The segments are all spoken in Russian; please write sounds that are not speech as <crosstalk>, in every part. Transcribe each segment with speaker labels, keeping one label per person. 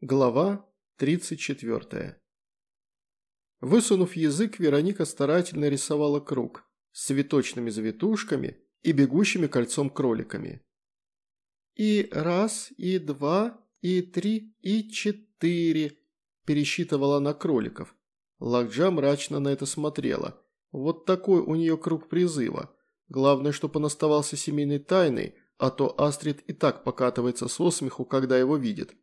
Speaker 1: Глава 34. Высунув язык, Вероника старательно рисовала круг с цветочными завитушками и бегущими кольцом кроликами. «И раз, и два, и три, и четыре», – пересчитывала она кроликов. Лакджа мрачно на это смотрела. Вот такой у нее круг призыва. Главное, чтобы он оставался семейной тайной, а то Астрид и так покатывается со смеху, когда его видит.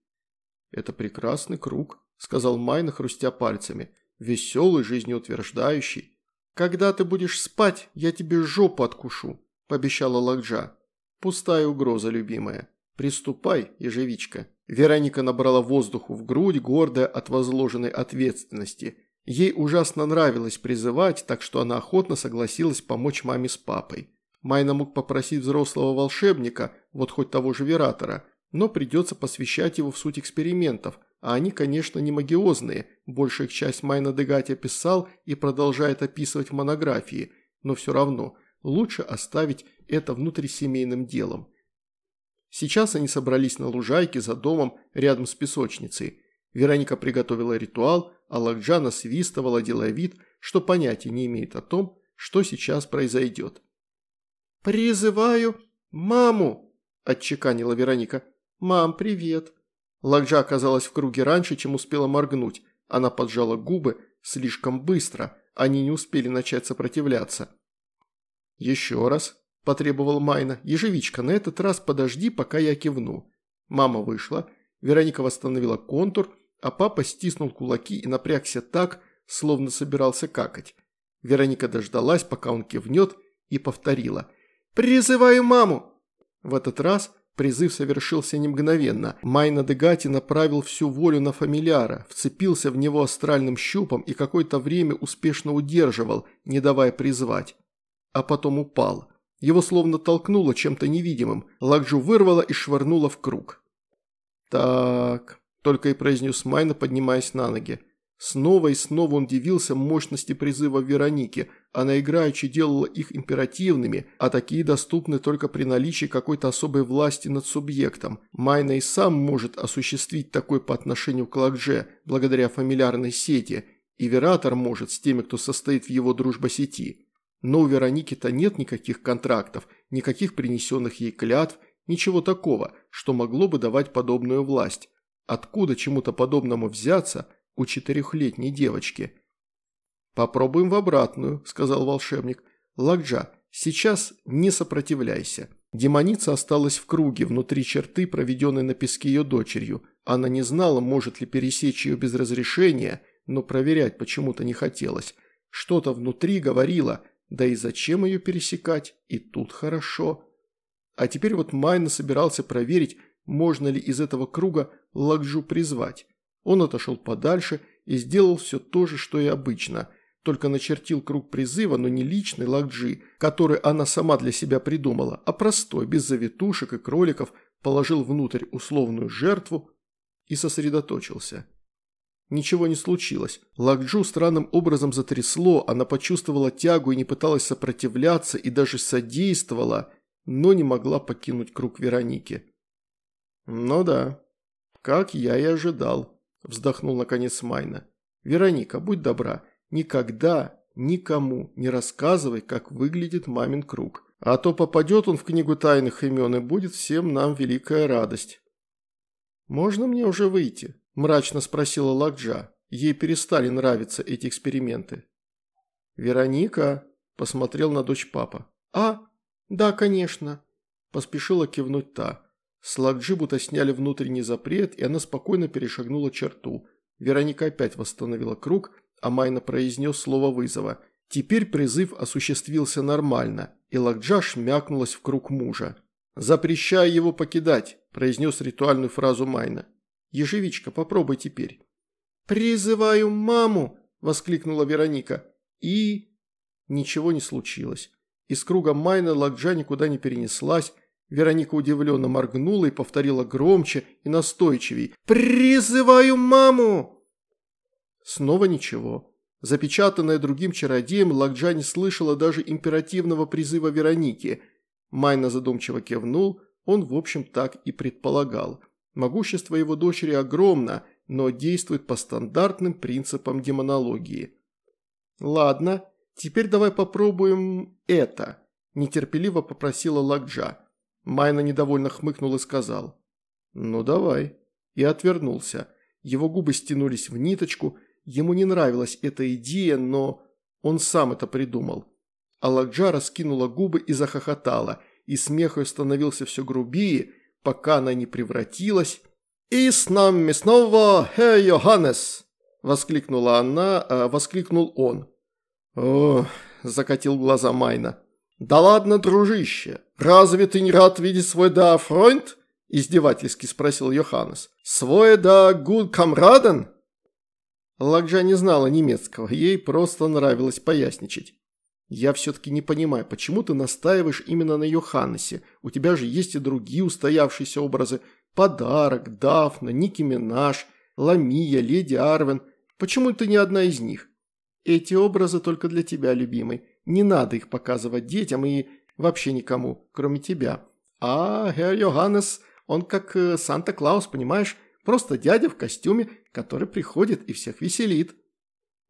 Speaker 1: «Это прекрасный круг», – сказал Майно, хрустя пальцами. «Веселый, жизнеутверждающий». «Когда ты будешь спать, я тебе жопу откушу», – пообещала Лахджа. «Пустая угроза, любимая. Приступай, ежевичка». Вероника набрала воздуху в грудь, гордая от возложенной ответственности. Ей ужасно нравилось призывать, так что она охотно согласилась помочь маме с папой. Майно мог попросить взрослого волшебника, вот хоть того же Вератора – но придется посвящать его в суть экспериментов, а они, конечно, не магиозные, большая часть Майно Дегатти описал и продолжает описывать в монографии, но все равно лучше оставить это внутрисемейным делом. Сейчас они собрались на лужайке за домом рядом с песочницей. Вероника приготовила ритуал, а Лакджана свистывала, делая вид, что понятия не имеет о том, что сейчас произойдет. «Призываю маму!» – отчеканила Вероника. «Мам, привет!» Лакджа оказалась в круге раньше, чем успела моргнуть. Она поджала губы слишком быстро, они не успели начать сопротивляться. «Еще раз», – потребовал Майна. «Ежевичка, на этот раз подожди, пока я кивну». Мама вышла, Вероника восстановила контур, а папа стиснул кулаки и напрягся так, словно собирался какать. Вероника дождалась, пока он кивнет, и повторила. «Призываю маму!» В этот раз Призыв совершился не мгновенно. Майна Дегати направил всю волю на фамильяра, вцепился в него астральным щупом и какое-то время успешно удерживал, не давая призвать. А потом упал. Его словно толкнуло чем-то невидимым. Лакджу вырвало и швырнуло в круг. «Так», – только и произнес Майна, поднимаясь на ноги. Снова и снова он дивился мощности призыва Вероники. Она играючи делала их императивными, а такие доступны только при наличии какой-то особой власти над субъектом. Майна и сам может осуществить такой по отношению к Лакже, благодаря фамильярной сети, и Вератор может с теми, кто состоит в его дружбосети. Но у Вероники-то нет никаких контрактов, никаких принесенных ей клятв, ничего такого, что могло бы давать подобную власть. Откуда чему-то подобному взяться – у четырехлетней девочки. «Попробуем в обратную», – сказал волшебник. «Лакджа, сейчас не сопротивляйся». Демоница осталась в круге внутри черты, проведенной на песке ее дочерью. Она не знала, может ли пересечь ее без разрешения, но проверять почему-то не хотелось. Что-то внутри говорило, да и зачем ее пересекать, и тут хорошо. А теперь вот Майна собирался проверить, можно ли из этого круга Лакджу призвать. Он отошел подальше и сделал все то же, что и обычно, только начертил круг призыва, но не личный Лакджи, который она сама для себя придумала, а простой, без завитушек и кроликов, положил внутрь условную жертву и сосредоточился. Ничего не случилось. Лакджу странным образом затрясло, она почувствовала тягу и не пыталась сопротивляться, и даже содействовала, но не могла покинуть круг Вероники. Ну да, как я и ожидал вздохнул наконец Майна. «Вероника, будь добра, никогда никому не рассказывай, как выглядит мамин круг. А то попадет он в книгу тайных имен и будет всем нам великая радость». «Можно мне уже выйти?» – мрачно спросила Лакджа. Ей перестали нравиться эти эксперименты. «Вероника», – посмотрел на дочь папа. «А, да, конечно», – поспешила кивнуть та. С Лакджи сняли внутренний запрет, и она спокойно перешагнула черту. Вероника опять восстановила круг, а Майна произнес слово вызова. Теперь призыв осуществился нормально, и Лакджа шмякнулась в круг мужа. «Запрещаю его покидать», – произнес ритуальную фразу Майна. «Ежевичка, попробуй теперь». «Призываю маму!» – воскликнула Вероника. И... Ничего не случилось. Из круга Майна Лакджа никуда не перенеслась, Вероника удивленно моргнула и повторила громче и настойчивей. «Призываю маму!» Снова ничего. Запечатанная другим чародеем, Лакджа не слышала даже императивного призыва Вероники. Майна задумчиво кивнул, он, в общем, так и предполагал. Могущество его дочери огромно, но действует по стандартным принципам демонологии. «Ладно, теперь давай попробуем это», – нетерпеливо попросила Лакджа. Майна недовольно хмыкнул и сказал. «Ну давай». И отвернулся. Его губы стянулись в ниточку. Ему не нравилась эта идея, но он сам это придумал. А Лакджа раскинула губы и захохотала, и смех ее становился все грубее, пока она не превратилась. «И с нами снова Хе Йоханнес!» – воскликнула она, а воскликнул он. «О!» – закатил глаза Майна. «Да ладно, дружище, разве ты не рад видеть свой да фронт?» – издевательски спросил Йоханнес. «Свой да гуд камраден?» Лакджа не знала немецкого, ей просто нравилось поясничать. «Я все-таки не понимаю, почему ты настаиваешь именно на Йоханнесе? У тебя же есть и другие устоявшиеся образы. Подарок, Дафна, Ники Минаж, Ламия, Леди Арвен. Почему ты не одна из них?» «Эти образы только для тебя, любимый. Не надо их показывать детям и вообще никому, кроме тебя. А Герр Йоханнес, он как э, Санта-Клаус, понимаешь? Просто дядя в костюме, который приходит и всех веселит».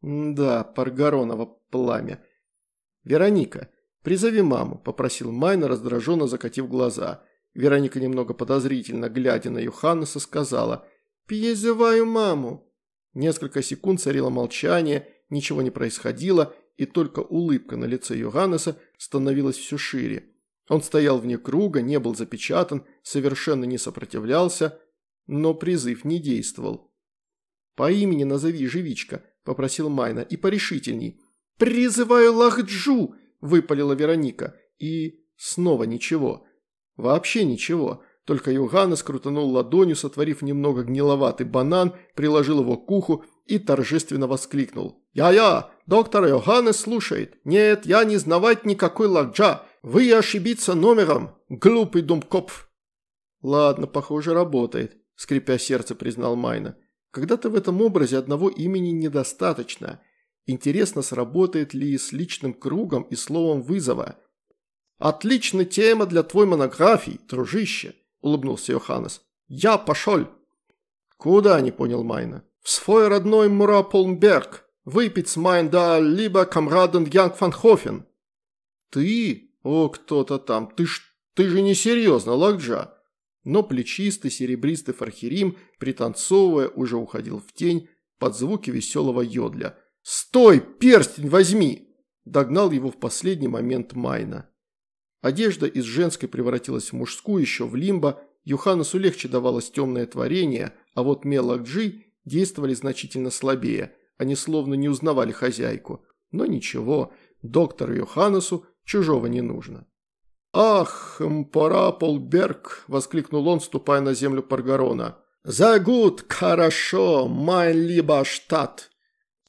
Speaker 1: «Да, Паргаронова пламя». «Вероника, призови маму», – попросил Майна, раздраженно закатив глаза. Вероника немного подозрительно, глядя на Юханнеса, сказала «Призываю маму». Несколько секунд царило молчание, ничего не происходило, и только улыбка на лице Йоханнеса становилась все шире. Он стоял вне круга, не был запечатан, совершенно не сопротивлялся, но призыв не действовал. «По имени назови, живичка», – попросил Майна, – «и порешительней». «Призываю Лахджу!» – выпалила Вероника. И снова ничего. Вообще ничего. Только Йоханнес крутанул ладонью, сотворив немного гниловатый банан, приложил его к уху и торжественно воскликнул. «Я-я! Доктор Йоханнес слушает! Нет, я не знавать никакой Лахджа! Вы ошибиться номером, глупый думкопф!» «Ладно, похоже, работает», – скрепя сердце, признал Майна. «Когда-то в этом образе одного имени недостаточно. Интересно, сработает ли с личным кругом и словом вызова. «Отличная тема для твой монографии, дружище», – улыбнулся Йоханнес. «Я пошел». «Куда?» – не понял Майна. «В свой родной Мураполнберг. Выпить с mein lieber Kameraden Янг Фанхофен». «Ты? О, кто-то там. Ты ж ты же не серьезно, Лакджа». Но плечистый серебристый фархерим, пританцовывая, уже уходил в тень под звуки веселого йодля – «Стой, перстень возьми!» Догнал его в последний момент Майна. Одежда из женской превратилась в мужскую еще в лимбо, Юханусу легче давалось темное творение, а вот Мелакджи действовали значительно слабее, они словно не узнавали хозяйку. Но ничего, доктору Йоханнесу чужого не нужно. «Ах, пора, Полберг!» – воскликнул он, ступая на землю Паргарона. «Загуд, хорошо, май либо штат!»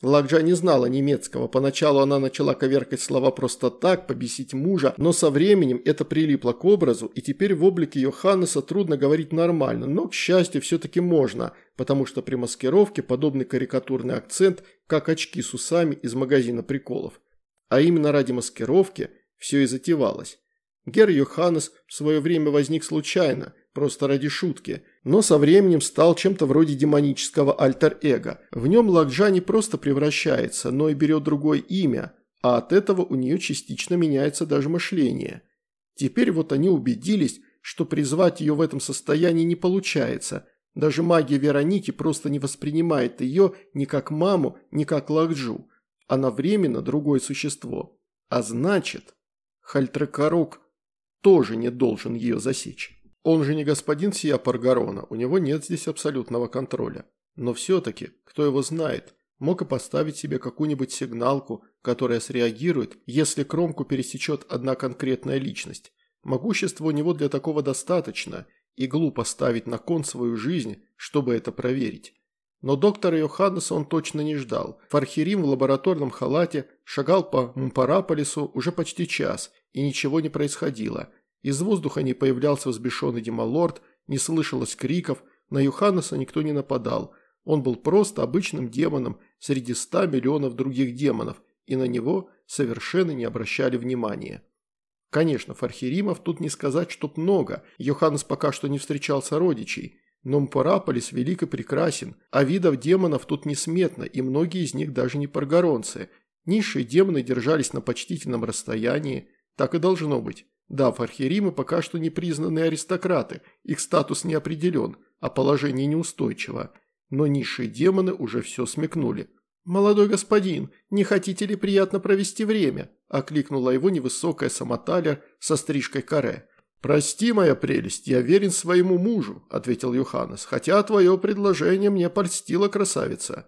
Speaker 1: Лакджа не знала немецкого. Поначалу она начала коверкать слова просто так, побесить мужа, но со временем это прилипло к образу, и теперь в облике Йоханнеса трудно говорить нормально, но, к счастью, все-таки можно, потому что при маскировке подобный карикатурный акцент, как очки с усами из магазина приколов. А именно ради маскировки все и затевалось. Гер Йоханнес в свое время возник случайно, просто ради шутки, но со временем стал чем-то вроде демонического альтер-эго. В нем Лакджа не просто превращается, но и берет другое имя, а от этого у нее частично меняется даже мышление. Теперь вот они убедились, что призвать ее в этом состоянии не получается. Даже магия Вероники просто не воспринимает ее ни как маму, ни как Лакджу. Она временно другое существо. А значит, Хальтрекорок тоже не должен ее засечь. Он же не господин сия Паргарона, у него нет здесь абсолютного контроля. Но все-таки, кто его знает, мог и поставить себе какую-нибудь сигналку, которая среагирует, если кромку пересечет одна конкретная личность. Могущества у него для такого достаточно, и глупо ставить на кон свою жизнь, чтобы это проверить. Но доктора Йоханнеса он точно не ждал. Фархирим в лабораторном халате шагал по Мумпараполису уже почти час, и ничего не происходило. Из воздуха не появлялся взбешенный демалорд, не слышалось криков, на Юханнеса никто не нападал. Он был просто обычным демоном среди ста миллионов других демонов, и на него совершенно не обращали внимания. Конечно, фархеримов тут не сказать, чтоб много, Йоханнес пока что не встречал сородичей, Но Мпараполис велик и прекрасен, а видов демонов тут несметно, и многие из них даже не паргоронцы. Низшие демоны держались на почтительном расстоянии, так и должно быть. Да, фархеримы пока что не признанные аристократы, их статус не определен, а положение неустойчиво. Но низшие демоны уже все смекнули. «Молодой господин, не хотите ли приятно провести время?» – окликнула его невысокая самоталер со стрижкой каре. «Прости, моя прелесть, я верен своему мужу», – ответил Юханес, «хотя твое предложение мне польстила красавица».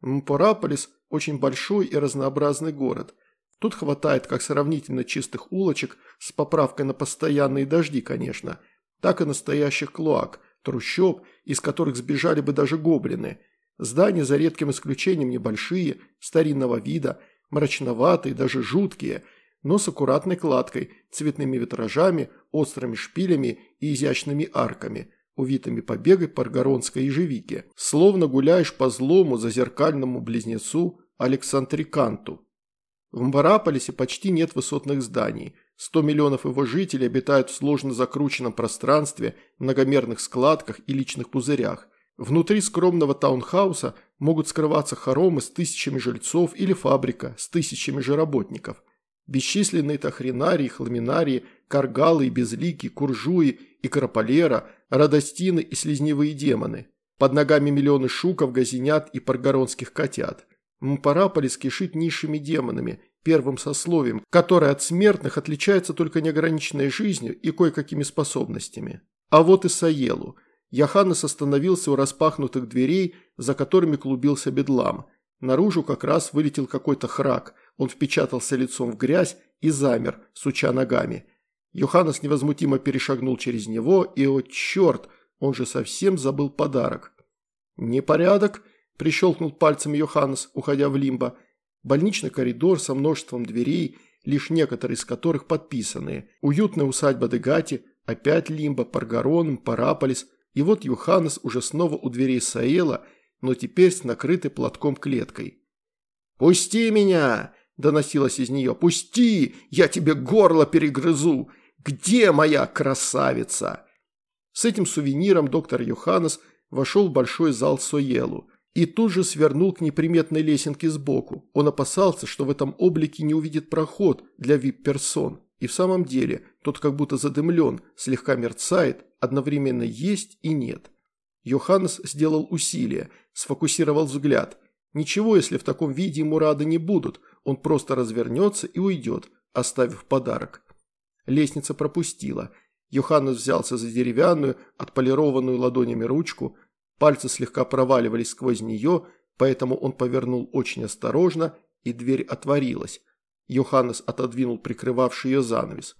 Speaker 1: Мпораполис – очень большой и разнообразный город. Тут хватает как сравнительно чистых улочек, с поправкой на постоянные дожди, конечно, так и настоящих клоак, трущоб, из которых сбежали бы даже гоблины. Здания за редким исключением небольшие, старинного вида, мрачноватые, даже жуткие – но с аккуратной кладкой, цветными витражами, острыми шпилями и изящными арками, увитыми побегой паргоронской ежевики. Словно гуляешь по злому зазеркальному близнецу Александриканту. В Мбараполисе почти нет высотных зданий. 100 миллионов его жителей обитают в сложно закрученном пространстве, многомерных складках и личных пузырях. Внутри скромного таунхауса могут скрываться хоромы с тысячами жильцов или фабрика с тысячами же работников – Бесчисленные тахринарии, хламинарии, каргалы и безлики, куржуи и караполера, радостины и слизневые демоны. Под ногами миллионы шуков, газинят и паргоронских котят. Мпараполис кишит низшими демонами, первым сословием, которое от смертных отличается только неограниченной жизнью и кое-какими способностями. А вот и Саелу. Яханес остановился у распахнутых дверей, за которыми клубился бедлам. Наружу как раз вылетел какой-то храк – он впечатался лицом в грязь и замер, суча ногами. Йоханнес невозмутимо перешагнул через него, и, о черт, он же совсем забыл подарок. «Непорядок», – прищелкнул пальцем Йоханнес, уходя в лимбо. Больничный коридор со множеством дверей, лишь некоторые из которых подписанные. Уютная усадьба Дегати, опять лимбо, Паргарон, Параполис. И вот Йоханнес уже снова у дверей Саэла, но теперь с накрытой платком клеткой. «Пусти меня!» – доносилось из нее. «Пусти! Я тебе горло перегрызу! Где моя красавица?» С этим сувениром доктор Йоханнес вошел в большой зал Соелу и тут же свернул к неприметной лесенке сбоку. Он опасался, что в этом облике не увидит проход для вип-персон. И в самом деле, тот как будто задымлен, слегка мерцает, одновременно есть и нет. Йоханнес сделал усилие, сфокусировал взгляд. Ничего, если в таком виде ему рады не будут – он просто развернется и уйдет, оставив подарок. Лестница пропустила. Йоханнес взялся за деревянную, отполированную ладонями ручку. Пальцы слегка проваливались сквозь нее, поэтому он повернул очень осторожно, и дверь отворилась. Йоханнес отодвинул прикрывавший ее занавес.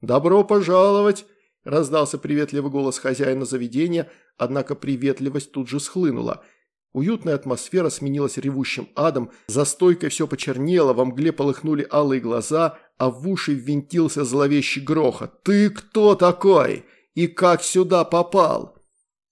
Speaker 1: «Добро пожаловать!» – раздался приветливый голос хозяина заведения, однако приветливость тут же схлынула – Уютная атмосфера сменилась ревущим адом, за стойкой все почернело, во мгле полыхнули алые глаза, а в уши ввинтился зловещий грохот. «Ты кто такой? И как сюда попал?»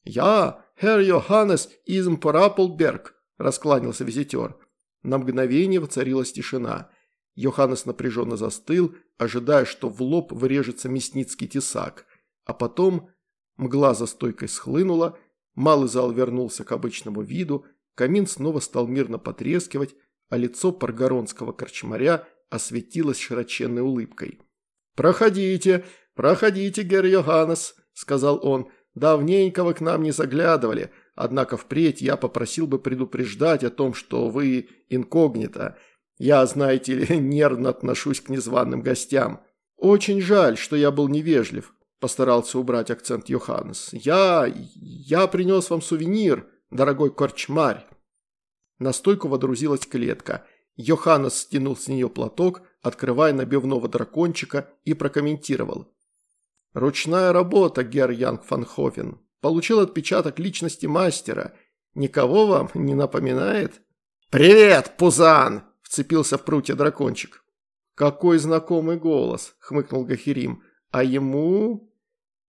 Speaker 1: «Я, Herr Йоханнес из Мпараплберг», – раскланялся визитер. На мгновение воцарилась тишина. Йоханнес напряженно застыл, ожидая, что в лоб вырежется мясницкий тесак. А потом мгла за стойкой схлынула – Малый зал вернулся к обычному виду, камин снова стал мирно потрескивать, а лицо паргоронского корчмаря осветилось широченной улыбкой. «Проходите, проходите, гер Йоханнес», – сказал он. «Давненько вы к нам не заглядывали, однако впредь я попросил бы предупреждать о том, что вы инкогнито. Я, знаете ли, <laughs> нервно отношусь к незваным гостям. Очень жаль, что я был невежлив. Постарался убрать акцент Йоханнес. «Я... я принес вам сувенир, дорогой корчмарь». На стойку водрузилась клетка. Йоханнес стянул с нее платок, открывая набивного дракончика, и прокомментировал. «Ручная работа, гер Янг Фанхофен. Получил отпечаток личности мастера. Никого вам не напоминает?» «Привет, Пузан!» – вцепился в прутья дракончик. «Какой знакомый голос!» – хмыкнул Гахирим. «А ему...»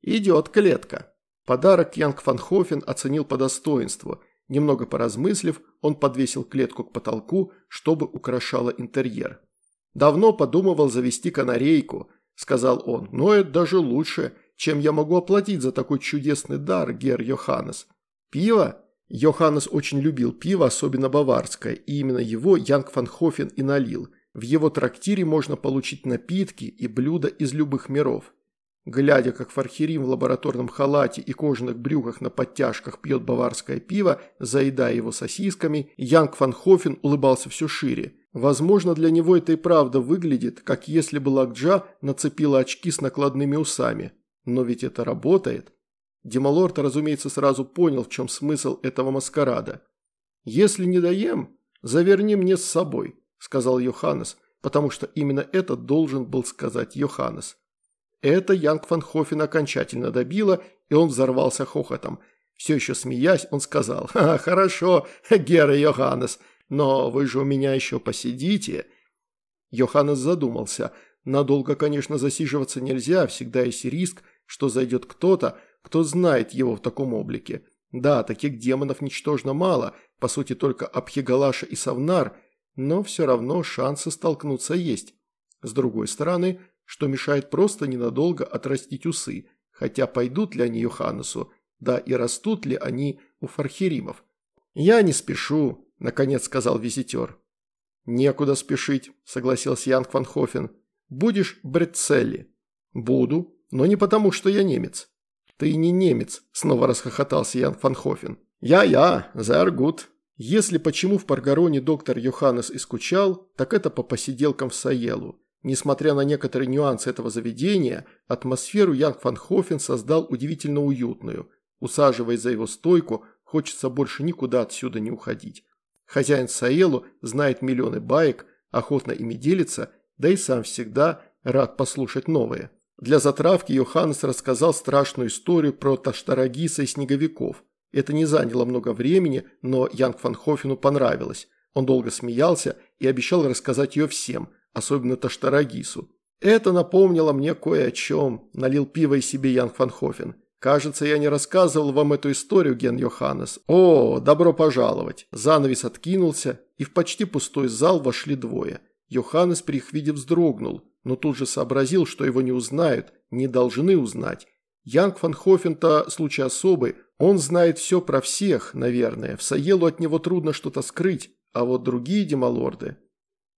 Speaker 1: «Идет клетка». Подарок Янг Фанхофен оценил по достоинству. Немного поразмыслив, он подвесил клетку к потолку, чтобы украшала интерьер. «Давно подумывал завести канарейку», – сказал он, – «но это даже лучше, Чем я могу оплатить за такой чудесный дар, Гер Йоханнес? Пиво? Йоханнес очень любил пиво, особенно баварское, и именно его Янг фан Хофен и налил. В его трактире можно получить напитки и блюда из любых миров. Глядя, как Фархерим в лабораторном халате и кожаных брюках на подтяжках пьет баварское пиво, заедая его сосисками, Янг фан Хофен улыбался все шире. Возможно, для него это и правда выглядит, как если бы Лакджа нацепила очки с накладными усами. Но ведь это работает. Демалорд, разумеется, сразу понял, в чем смысл этого маскарада. «Если не доем, заверни мне с собой», – сказал Йоханнес, потому что именно это должен был сказать Йоханнес. Это Янг фан Хофен окончательно добило, и он взорвался хохотом. Все еще смеясь, он сказал, «Ха, хорошо, <laughs> Гера Йоханнес, но вы же у меня еще посидите». Йоханнес задумался. Надолго, конечно, засиживаться нельзя, всегда есть риск, что зайдет кто-то, кто знает его в таком облике. Да, таких демонов ничтожно мало, по сути только Абхигалаша и Савнар, но все равно шансы столкнуться есть. С другой стороны, что мешает просто ненадолго отрастить усы, хотя пойдут ли они Йоханнесу, да и растут ли они у фархеримов. «Я не спешу», – наконец сказал визитер. «Некуда спешить», – согласился Янг Ван Хофен. «Будешь брецели?» «Буду, но не потому, что я немец». «Ты не немец», – снова расхохотался Янг Ван Хофен. «Ja, ja, sehr gut». Если почему в Паргароне доктор Йоханнес и скучал, так это по посиделкам в Саелу. Несмотря на некоторые нюансы этого заведения, атмосферу Янг Фан Хофен создал удивительно уютную. Усаживаясь за его стойку, хочется больше никуда отсюда не уходить. Хозяин Саэлу знает миллионы баек, охотно ими делится, да и сам всегда рад послушать новые. Для затравки Йоханнес рассказал страшную историю про Таштарагиса и снеговиков. Это не заняло много времени, но Янг Фан Хофену понравилось. Он долго смеялся и обещал рассказать ее всем – особенно Таштарагису. Это напомнило мне кое о чем, налил пиво и себе Ян Фанхофен. Кажется, я не рассказывал вам эту историю, Ген Йоханнес. О, добро пожаловать. Занавес откинулся, и в почти пустой зал вошли двое. Йоханнес при их виде вздрогнул, но тут же сообразил, что его не узнают, не должны узнать. Янг Фанхофен-то случай особый, он знает все про всех, наверное. В Саелу от него трудно что-то скрыть, а вот другие демалорды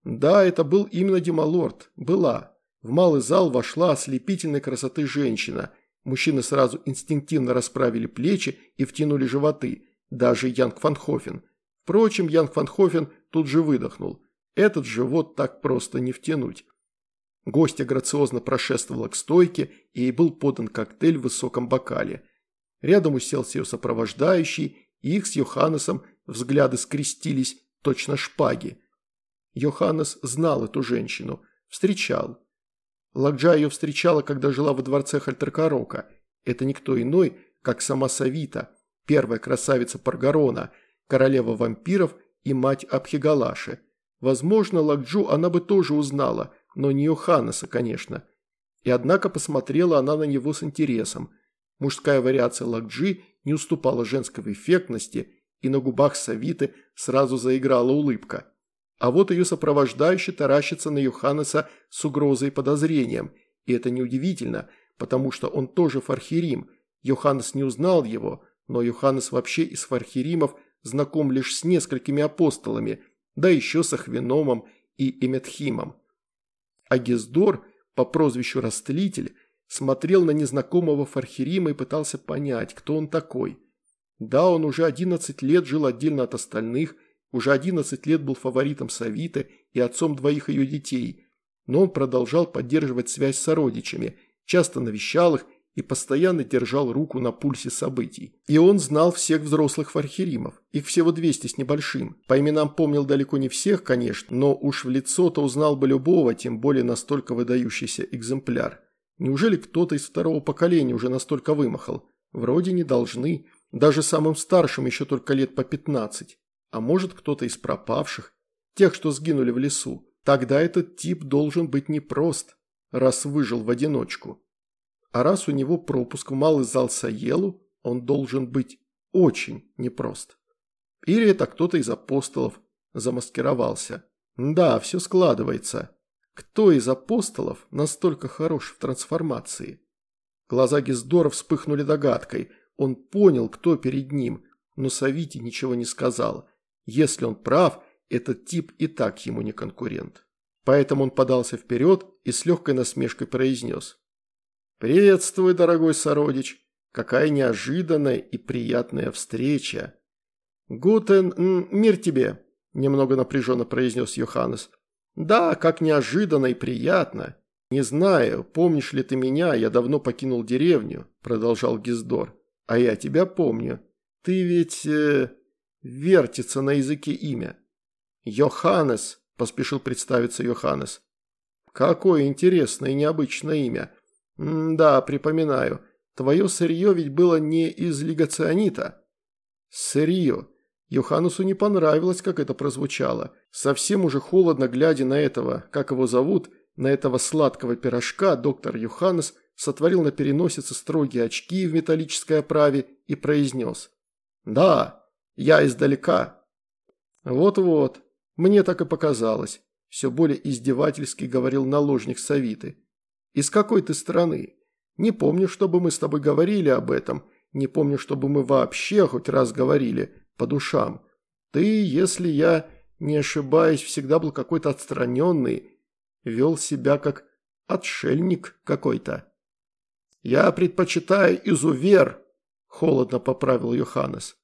Speaker 1: да, это был именно Демалорд. Была. В малый зал вошла ослепительной красоты женщина. Мужчины сразу инстинктивно расправили плечи и втянули животы. Даже Янг Фанхофен. Впрочем, Янг Фанхофен тут же выдохнул. Этот живот так просто не втянуть. Гостья грациозно прошествовала к стойке, и ей был подан коктейль в высоком бокале. Рядом уселся ее сопровождающий, и их с Йоханнесом взгляды скрестились, точно шпаги. Йоханнес знал эту женщину, встречал. Ладжа ее встречала, когда жила во дворце Хальтеркарока. Это никто иной, как сама Савита, первая красавица Паргарона, королева вампиров и мать Абхигалаши. Возможно, Лакджу она бы тоже узнала, но не Йоханнеса, конечно. И однако посмотрела она на него с интересом. Мужская вариация Лакджи не уступала женской эффектности, и на губах Савиты сразу заиграла улыбка. А вот ее сопровождающий таращится на Йоханнеса с угрозой и подозрением. И это неудивительно, потому что он тоже фархирим. Йоханнес не узнал его, но Йоханнес вообще из фархиримов знаком лишь с несколькими апостолами, да еще с Ахвеномом и Эметхимом. А Гездор, по прозвищу Растлитель, смотрел на незнакомого фархирима и пытался понять, кто он такой. Да, он уже 11 лет жил отдельно от остальных, уже 11 лет был фаворитом Савиты и отцом двоих ее детей, но он продолжал поддерживать связь с сородичами, часто навещал их и постоянно держал руку на пульсе событий. И он знал всех взрослых фархеримов, их всего 200 с небольшим. По именам помнил далеко не всех, конечно, но уж в лицо-то узнал бы любого, тем более настолько выдающийся экземпляр. Неужели кто-то из второго поколения уже настолько вымахал? Вроде не должны. Даже самым старшим еще только лет по 15. А может, кто-то из пропавших, тех, что сгинули в лесу. Тогда этот тип должен быть непрост, раз выжил в одиночку. А раз у него пропуск в малый зал Саелу, он должен быть очень непрост. Или это кто-то из апостолов замаскировался. Да, все складывается. Кто из апостолов настолько хорош в трансформации? Глаза Гездора вспыхнули догадкой. Он понял, кто перед ним, но Савити ничего не сказал. Если он прав, этот тип и так ему не конкурент. Поэтому он подался вперед и с легкой насмешкой произнес. «Приветствуй, дорогой сородич! Какая неожиданная и приятная встреча!» «Гутен, мир тебе!» – немного напряженно произнес Йоханнес. «Да, как неожиданно и приятно!» «Не знаю, помнишь ли ты меня, я давно покинул деревню», – продолжал Гиздор. «А я тебя помню. Ты ведь... Э, вертится на языке имя». «Йоханнес», – поспешил представиться Йоханнес. «Какое интересное и необычное имя. М да, припоминаю. Твое сырье ведь было не из лигоционита». «Сырье». Йоханнесу не понравилось, как это прозвучало. Совсем уже холодно, глядя на этого, как его зовут, на этого сладкого пирожка, доктор Йоханнес сотворил на переносице строгие очки в металлической оправе и произнес. «Да, я издалека». «Вот-вот, мне так и показалось», – все более издевательски говорил наложник Савиты. «Из какой ты страны? Не помню, чтобы мы с тобой говорили об этом, не помню, чтобы мы вообще хоть раз говорили по душам. Ты, если я не ошибаюсь, всегда был какой-то отстраненный, вел себя как отшельник какой-то». «Я предпочитаю изувер», – холодно поправил Йоханнес.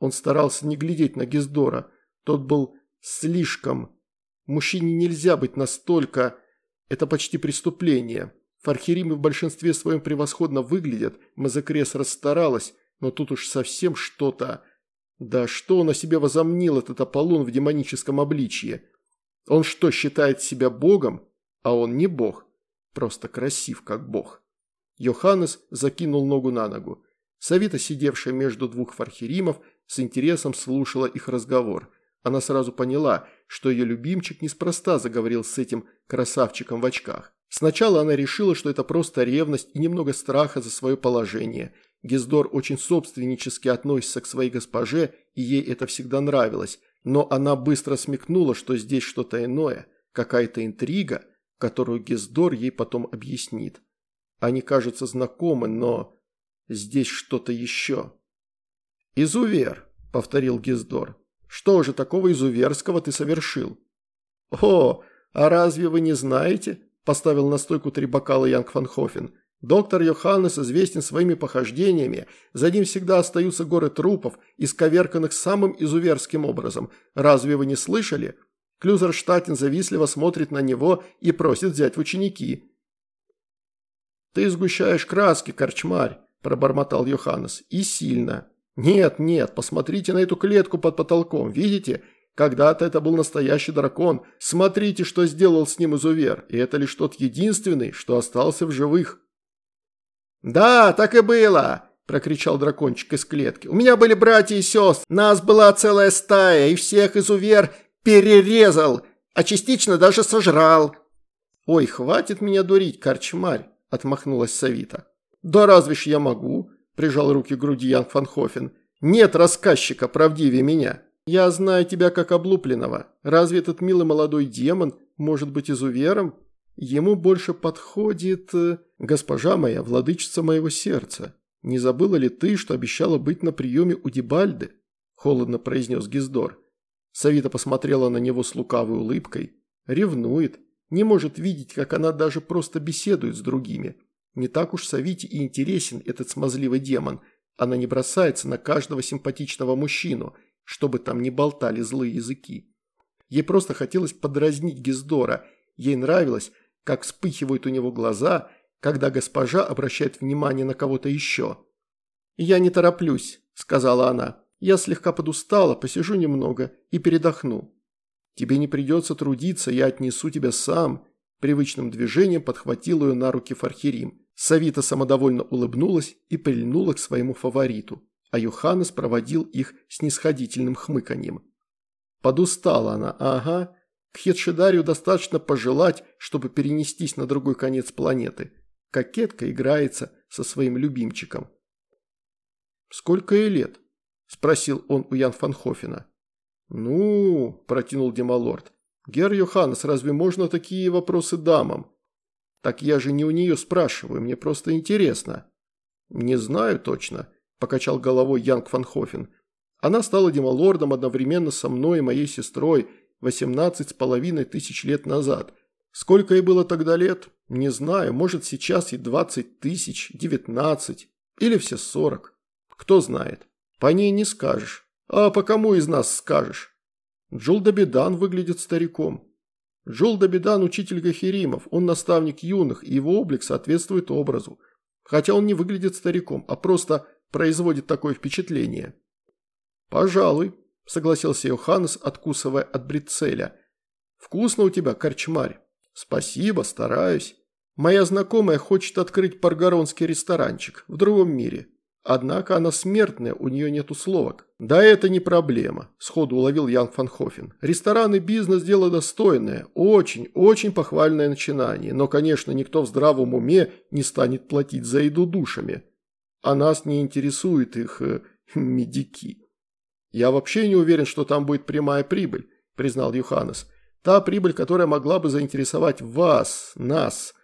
Speaker 1: Он старался не глядеть на Гездора. Тот был слишком... Мужчине нельзя быть настолько... Это почти преступление. Фархеримы в большинстве своем превосходно выглядят, Мазакрес расстаралась, но тут уж совсем что-то... Да что он о себе возомнил, этот Аполлон в демоническом обличье? Он что, считает себя богом? А он не бог. Просто красив, как бог. Йоханнес закинул ногу на ногу. Савита, сидевшая между двух фархеримов, с интересом слушала их разговор. Она сразу поняла, что ее любимчик неспроста заговорил с этим красавчиком в очках. Сначала она решила, что это просто ревность и немного страха за свое положение. Гездор очень собственнически относится к своей госпоже, и ей это всегда нравилось. Но она быстро смекнула, что здесь что-то иное, какая-то интрига, которую Гездор ей потом объяснит. Они кажутся знакомы, но здесь что-то еще. «Изувер», – повторил Гездор. «Что же такого изуверского ты совершил?» «О, а разве вы не знаете?» – поставил на стойку три бокала Янг Фанхофен. «Доктор Йоханнес известен своими похождениями. За ним всегда остаются горы трупов, исковерканных самым изуверским образом. Разве вы не слышали?» Клюзерштатен завистливо смотрит на него и просит взять в ученики. «Ты сгущаешь краски, корчмарь», – пробормотал Йоханнес. «И сильно». «Нет, нет, посмотрите на эту клетку под потолком, видите? Когда-то это был настоящий дракон. Смотрите, что сделал с ним изувер, и это лишь тот единственный, что остался в живых». «Да, так и было!» – прокричал дракончик из клетки. «У меня были братья и сестры, нас была целая стая, и всех изувер перерезал, а частично даже сожрал». «Ой, хватит меня дурить, корчмарь!» – отмахнулась Савита. «Да разве ж я могу?» – прижал руки к груди Ян Фанхофен. «Нет рассказчика правдивее меня. Я знаю тебя как облупленного. Разве этот милый молодой демон может быть изувером? Ему больше подходит... Э, госпожа моя, владычица моего сердца. Не забыла ли ты, что обещала быть на приеме у Дебальды?» – холодно произнес Гиздор. Савита посмотрела на него с лукавой улыбкой. Ревнует. Не может видеть, как она даже просто беседует с другими. Не так уж Савите и интересен этот смазливый демон. Она не бросается на каждого симпатичного мужчину, чтобы там не болтали злые языки. Ей просто хотелось подразнить Гездора. Ей нравилось, как вспыхивают у него глаза, когда госпожа обращает внимание на кого-то еще. «Я не тороплюсь», – сказала она. «Я слегка подустала, посижу немного и передохну». Тебе не придется трудиться, я отнесу тебя сам». Привычным движением подхватил ее на руки Фархирим. Савита самодовольно улыбнулась и прильнула к своему фавориту, а Йоханнес проводил их с нисходительным хмыканьем. Подустала она, ага. К Хедшидарию достаточно пожелать, чтобы перенестись на другой конец планеты. Кокетка играется со своим любимчиком. «Сколько ей лет?» – спросил он у Ян Фанхофена. «Ну», – протянул Демалорд, – «Гер Йоханнес, разве можно такие вопросы дамам?» Так я же не у нее спрашиваю, мне просто интересно». «Не знаю точно», – покачал головой Янг Фанхофен. «Она стала демалордом одновременно со мной и моей сестрой восемнадцать с половиной тысяч лет назад. Сколько ей было тогда лет? Не знаю, может сейчас и двадцать тысяч, девятнадцать или все сорок. Кто знает. По ней не скажешь. А по кому из нас скажешь? Джул Дабидан выглядит стариком. Джул Дабидан – учитель Гахиримов, он наставник юных, и его облик соответствует образу. Хотя он не выглядит стариком, а просто производит такое впечатление. «Пожалуй», – согласился Йоханнес, откусывая от брицеля. «Вкусно у тебя, корчмарь». «Спасибо, стараюсь. Моя знакомая хочет открыть паргоронский ресторанчик в другом мире. Однако она смертная, у нее нет условок. Да это не проблема, сходу уловил Ян Фанхофен. Ресторан и бизнес – дело достойное, очень, очень похвальное начинание, но, конечно, никто в здравом уме не станет платить за еду душами. А нас не интересуют их э, <laughs> медики. Я вообще не уверен, что там будет прямая прибыль, признал Юханес. Та прибыль, которая могла бы заинтересовать вас, нас –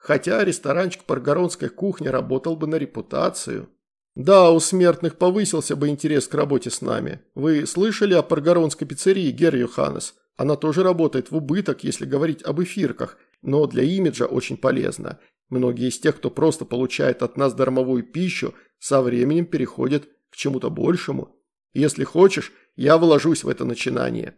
Speaker 1: Хотя ресторанчик паргоронской кухни работал бы на репутацию. Да, у смертных повысился бы интерес к работе с нами. Вы слышали о паргоронской пиццерии, Гер Йоханнес? Она тоже работает в убыток, если говорить об эфирках, но для имиджа очень полезна. Многие из тех, кто просто получает от нас дармовую пищу, со временем переходят к чему-то большему. Если хочешь, я вложусь в это начинание.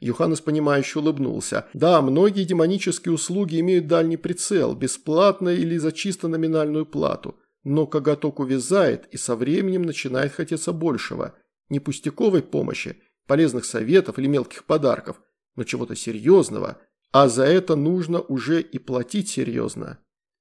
Speaker 1: Юханес, понимающе улыбнулся. Да, многие демонические услуги имеют дальний прицел, бесплатно или за чисто номинальную плату. Но коготок увязает и со временем начинает хотеться большего. Не пустяковой помощи, полезных советов или мелких подарков, но чего-то серьезного. А за это нужно уже и платить серьезно.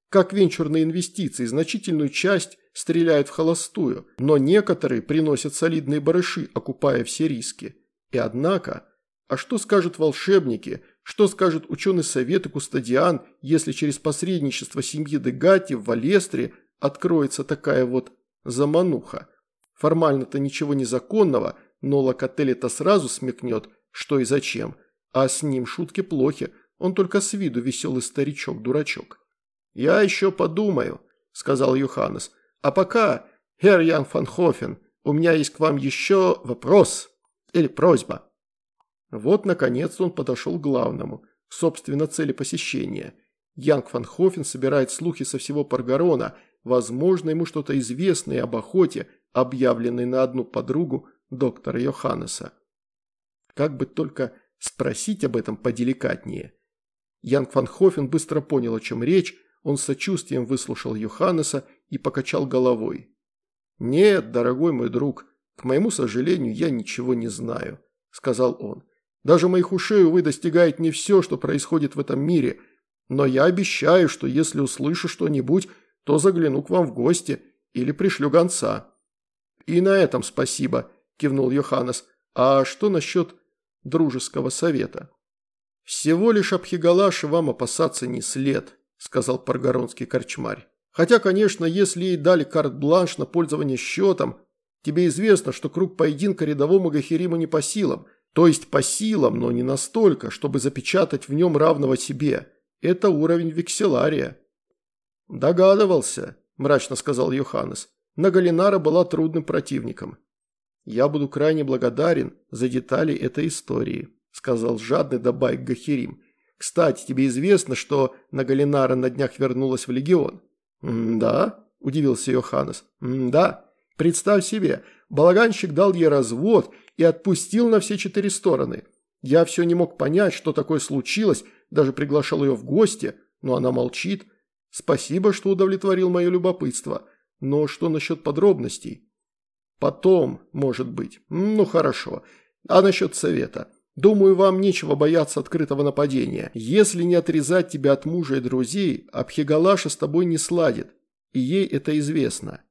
Speaker 1: Как венчурные инвестиции, значительную часть стреляют в холостую, но некоторые приносят солидные барыши, окупая все риски. И однако... А что скажут волшебники, что скажет ученый совет и Кустадиан, если через посредничество семьи Дегати в Валестре откроется такая вот замануха? Формально-то ничего незаконного, но Локотелли-то сразу смекнет, что и зачем. А с ним шутки плохи, он только с виду веселый старичок-дурачок. «Я еще подумаю», – сказал Юханес. «А пока, Herr Ян Фанхофен, у меня есть к вам еще вопрос или просьба». Вот, наконец, он подошел к главному, собственно, цели посещения. Янг Фан Хофен собирает слухи со всего Паргарона, возможно, ему что-то известное об охоте, объявленной на одну подругу доктора Йоханнеса. Как бы только спросить об этом поделикатнее. Янг Фан Хофен быстро понял, о чем речь, он с сочувствием выслушал Йоханнеса и покачал головой. «Нет, дорогой мой друг, к моему сожалению, я ничего не знаю», – сказал он. Даже моих ушей, увы, достигает не все, что происходит в этом мире. Но я обещаю, что если услышу что-нибудь, то загляну к вам в гости или пришлю гонца». «И на этом спасибо», – кивнул Йоханнес. «А что насчет дружеского совета?» «Всего лишь Абхигалаши вам опасаться не след», – сказал паргоронский корчмарь. «Хотя, конечно, если ей дали карт-бланш на пользование счетом, тебе известно, что круг поединка рядовому Гахириму не по силам – то есть по силам, но не настолько, чтобы запечатать в нем равного себе. Это уровень векселария. «Догадывался», – мрачно сказал Йоханнес. Нагалинара была трудным противником. «Я буду крайне благодарен за детали этой истории», – сказал жадный Дабайк Гахирим. «Кстати, тебе известно, что Нагалинара на днях вернулась в Легион?» «Да», – удивился Йоханнес. «Да. Представь себе, балаганщик дал ей развод – и отпустил на все четыре стороны. Я все не мог понять, что такое случилось, даже приглашал ее в гости, но она молчит. Спасибо, что удовлетворил мое любопытство. Но что насчет подробностей? Потом, может быть. Ну хорошо. А насчет совета? Думаю, вам нечего бояться открытого нападения. Если не отрезать тебя от мужа и друзей, Абхигалаша с тобой не сладит. И ей это известно.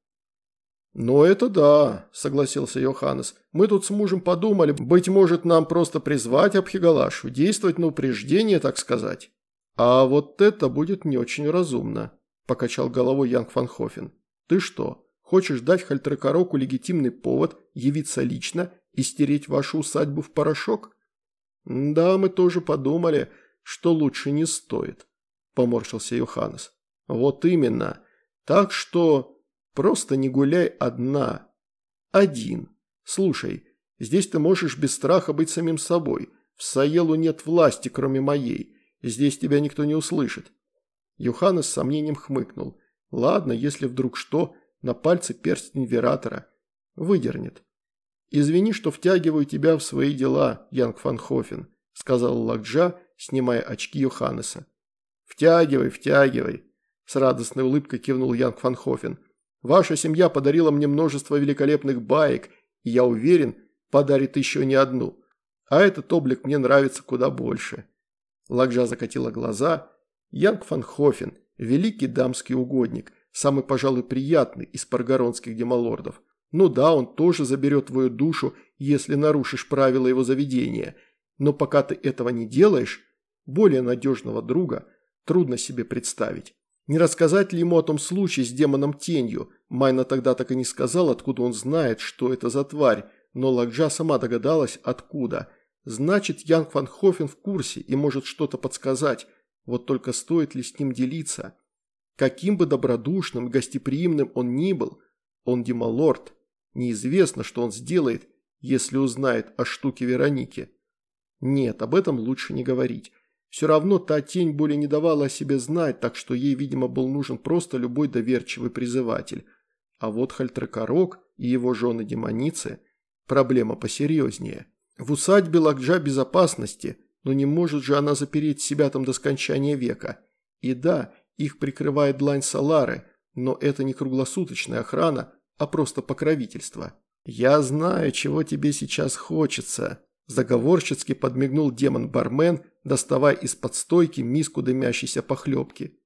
Speaker 1: «Ну это да», – согласился Йоханнес. «Мы тут с мужем подумали, быть может, нам просто призвать Абхигалашу, действовать на упреждение, так сказать». «А вот это будет не очень разумно», – покачал головой Янг Фанхофен. «Ты что, хочешь дать Хальтрекороку легитимный повод явиться лично и стереть вашу усадьбу в порошок?» «Да, мы тоже подумали, что лучше не стоит», – поморщился Йоханнес. Вот именно. Так что просто не гуляй одна. Один. Слушай, здесь ты можешь без страха быть самим собой. В Саелу нет власти, кроме моей. Здесь тебя никто не услышит. Йоханнес с сомнением хмыкнул. Ладно, если вдруг что, на пальце перстень Вератора. Выдернет. «Извини, что втягиваю тебя в свои дела, Янг Фанхофен», сказал Лакджа, снимая очки Йоханнеса. «Втягивай, втягивай», с радостной улыбкой кивнул Янг Фанхофен. «Ваша семья подарила мне множество великолепных баек, и я уверен, подарит еще не одну. А этот облик мне нравится куда больше». Лакджа закатила глаза. Янг Фанхофен, великий дамский угодник, самый, пожалуй, приятный из паргоронских демалордов. Ну да, он тоже заберет твою душу, если нарушишь правила его заведения. Но пока ты этого не делаешь, более надежного друга трудно себе представить. Не рассказать ли ему о том случае с демоном тенью? Майна тогда так и не сказал, откуда он знает, что это за тварь, но Лакджа сама догадалась, откуда. Значит, Янг Ван Хофен в курсе и может что-то подсказать. Вот только стоит ли с ним делиться? Каким бы добродушным, гостеприимным он ни был, он демалорд. Неизвестно, что он сделает, если узнает о штуке Вероники. Нет, об этом лучше не говорить. Все равно та тень более не давала о себе знать, так что ей, видимо, был нужен просто любой доверчивый призыватель. А вот Хальтракорок и его жены-демоницы – проблема посерьезнее. В усадьбе Лакджа безопасности, но не может же она запереть себя там до скончания века. И да, их прикрывает длань Салары, но это не круглосуточная охрана, а просто покровительство. «Я знаю, чего тебе сейчас хочется», – заговорщицки подмигнул демон-бармен, доставая из-под стойки миску дымящейся похлебки.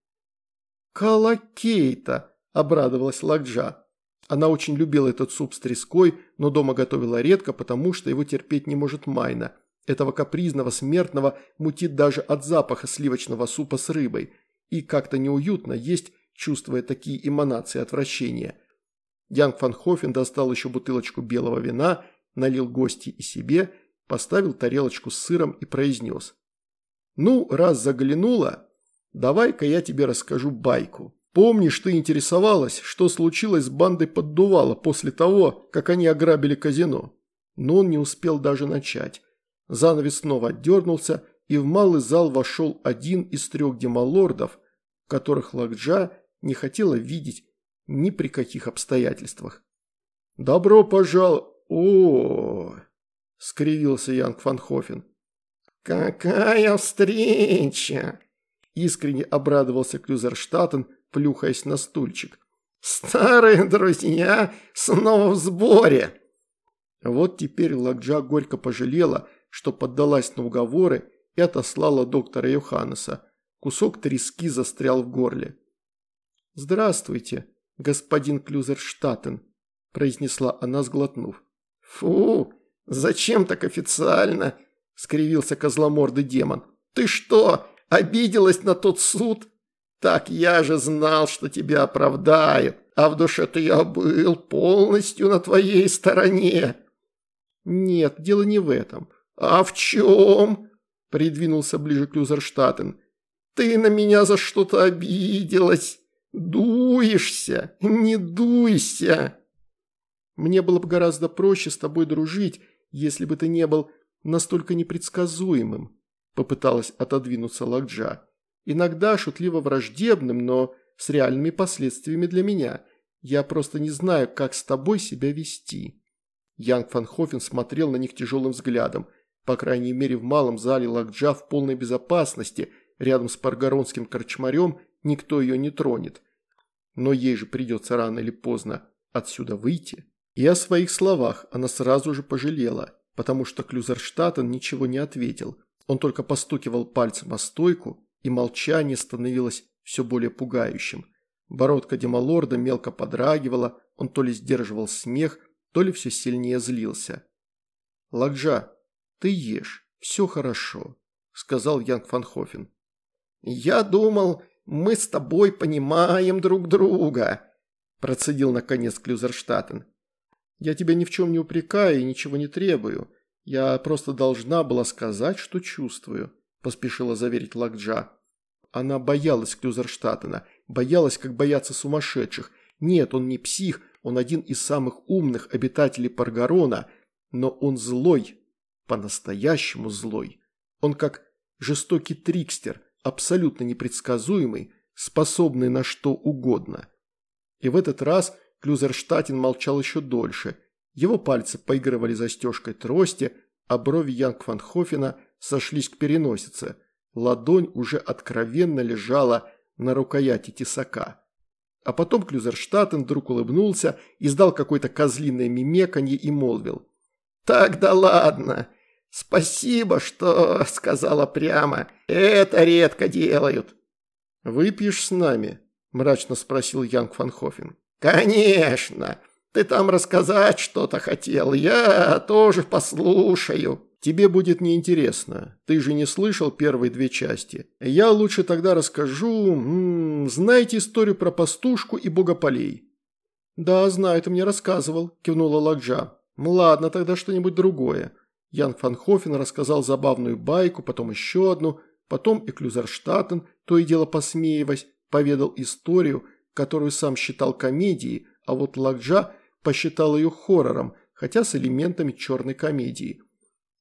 Speaker 1: «Калакейта!» – обрадовалась Лакджа. Она очень любила этот суп с треской, но дома готовила редко, потому что его терпеть не может Майна. Этого капризного смертного мутит даже от запаха сливочного супа с рыбой. И как-то неуютно есть, чувствуя такие эманации отвращения – Янг Фан Хофен достал еще бутылочку белого вина, налил гости и себе, поставил тарелочку с сыром и произнес. «Ну, раз заглянула, давай-ка я тебе расскажу байку. Помнишь, ты интересовалась, что случилось с бандой Поддувала после того, как они ограбили казино?» Но он не успел даже начать. Занавес снова отдернулся, и в малый зал вошел один из трех демалордов, которых Лакджа не хотела видеть ни при каких обстоятельствах. «Добро пожаловать!» о, скривился Янг Фанхофен. «Какая встреча!» – искренне обрадовался Клюзерштаттен, плюхаясь на стульчик. «Старые друзья снова в сборе!» Вот теперь Лакджа горько пожалела, что поддалась на уговоры и отослала доктора Йоханнеса. Кусок трески застрял в горле. «Здравствуйте», господин Клюзерштаттен», – произнесла она, сглотнув. «Фу, зачем так официально?» – скривился козломордый демон. «Ты что, обиделась на тот суд? Так я же знал, что тебя оправдают, а в душе-то я был полностью на твоей стороне». «Нет, дело не в этом». «А в чем?» – придвинулся ближе Клюзерштаттен. «Ты на меня за что-то обиделась». «Дуешься? Не дуйся!» «Мне было бы гораздо проще с тобой дружить, если бы ты не был настолько непредсказуемым», попыталась отодвинуться Лакджа. «Иногда шутливо враждебным, но с реальными последствиями для меня. Я просто не знаю, как с тобой себя вести». Янг Фанхофен смотрел на них тяжелым взглядом. По крайней мере, в малом зале Лакджа в полной безопасности, рядом с паргоронским корчмарем никто ее не тронет. Но ей же придется рано или поздно отсюда выйти. И о своих словах она сразу же пожалела, потому что Клюзерштаттен ничего не ответил. Он только постукивал пальцем о стойку, и молчание становилось все более пугающим. Бородка Демалорда мелко подрагивала, он то ли сдерживал смех, то ли все сильнее злился. «Лакжа, ты ешь, все хорошо», – сказал Янг Фанхофен. «Я думал, мы с тобой понимаем друг друга», – процедил наконец Клюзерштаттен. «Я тебя ни в чем не упрекаю и ничего не требую. Я просто должна была сказать, что чувствую», – поспешила заверить Лакджа. Она боялась Клюзерштаттена, боялась, как боятся сумасшедших. Нет, он не псих, он один из самых умных обитателей Паргарона, но он злой, по-настоящему злой. Он как жестокий трикстер, абсолютно непредсказуемый, способный на что угодно. И в этот раз Клюзерштатен молчал еще дольше. Его пальцы поигрывали застежкой трости, а брови Янг Ван Хофена сошлись к переносице. Ладонь уже откровенно лежала на рукояти тесака. А потом Клюзерштатен вдруг улыбнулся, издал какое-то козлиное мимеканье и молвил. «Так да ладно. Спасибо, что сказала прямо. Это редко делают». «Выпьешь с нами?» – мрачно спросил Янг Фанхофен. «Конечно. Ты там рассказать что-то хотел. Я тоже послушаю». Тебе будет неинтересно. Ты же не слышал первые две части. Я лучше тогда расскажу... Знаете историю про пастушку и богополей?» «Да, знаю, ты мне рассказывал», – кивнула Ладжа. «Ладно, тогда что-нибудь другое». Ян Фанхофен рассказал забавную байку, потом еще одну, потом и Клюзерштаттен, то и дело посмеиваясь, поведал историю, которую сам считал комедией, а вот Ладжа посчитал ее хоррором, хотя с элементами черной комедии.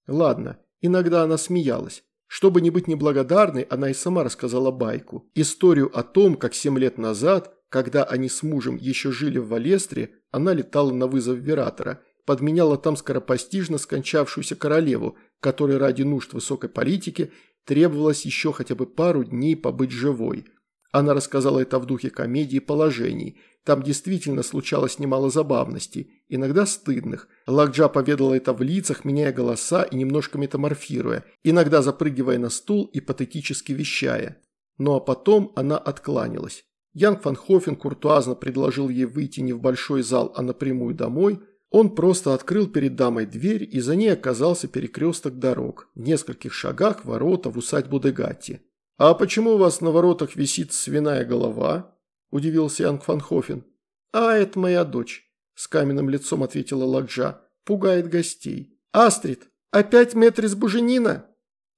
Speaker 1: Ладно, иногда она смеялась. Чтобы не быть неблагодарной, она и сама рассказала байку. Историю о том, как семь лет назад, когда они с мужем еще жили в Валестре, она летала на вызов Вератора, подменяла там скоропостижно скончавшуюся королеву, которой ради нужд высокой политики требовалось еще хотя бы пару дней побыть живой. Она рассказала это в духе комедии положений, там действительно случалось немало забавностей, иногда стыдных. Лакджа поведала это в лицах, меняя голоса и немножко метаморфируя, иногда запрыгивая на стул и патетически вещая. Ну а потом она откланялась. Янг Ван Хофен куртуазно предложил ей выйти не в большой зал, а напрямую домой. Он просто открыл перед дамой дверь, и за ней оказался перекресток дорог. В нескольких шагах ворота в усадьбу Дегатти. «А почему у вас на воротах висит свиная голова?» – удивился Янг Фанхофен. «А, это моя дочь», – с каменным лицом ответила Ладжа. «Пугает гостей». «Астрид, опять метрис буженина?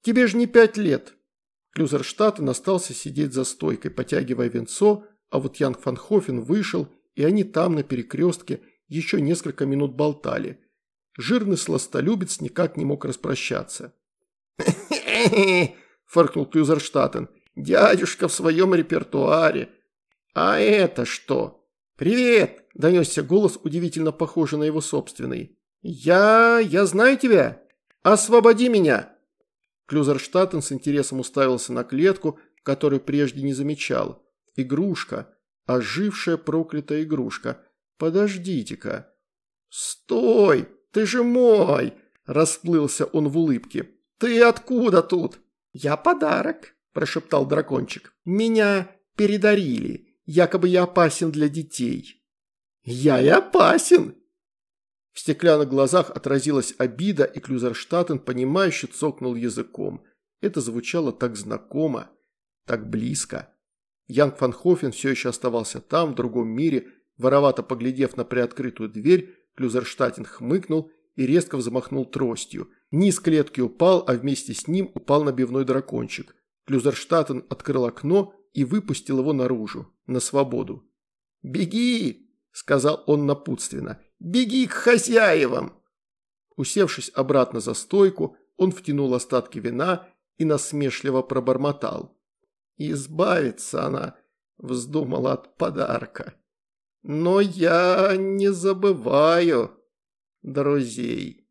Speaker 1: Тебе же не пять лет». Клюзерштаттен остался сидеть за стойкой, потягивая венцо, а вот Янг Фанхофен вышел, и они там, на перекрестке, еще несколько минут болтали. Жирный сластолюбец никак не мог распрощаться. <laughs> фыркнул Клюзерштаттен. «Дядюшка в своем репертуаре. «А это что?» «Привет!» – донесся голос, удивительно похожий на его собственный. «Я... я знаю тебя! Освободи меня!» Клюзерштаттен с интересом уставился на клетку, которую прежде не замечал. Игрушка. Ожившая проклятая игрушка. Подождите-ка. «Стой! Ты же мой!» – расплылся он в улыбке. «Ты откуда тут?» «Я подарок», – прошептал дракончик. «Меня передарили якобы я опасен для детей. Я и опасен. В стеклянных глазах отразилась обида, и Клюзерштаттен, понимающе цокнул языком. Это звучало так знакомо, так близко. Янг Фанхофен все еще оставался там, в другом мире, воровато поглядев на приоткрытую дверь, Клюзерштаттен хмыкнул и резко взмахнул тростью. Низ клетки упал, а вместе с ним упал набивной дракончик. Клюзерштаттен открыл окно и выпустил его наружу, на свободу. «Беги!» – сказал он напутственно. «Беги к хозяевам!» Усевшись обратно за стойку, он втянул остатки вина и насмешливо пробормотал. «Избавиться она вздумала от подарка. Но я не забываю друзей».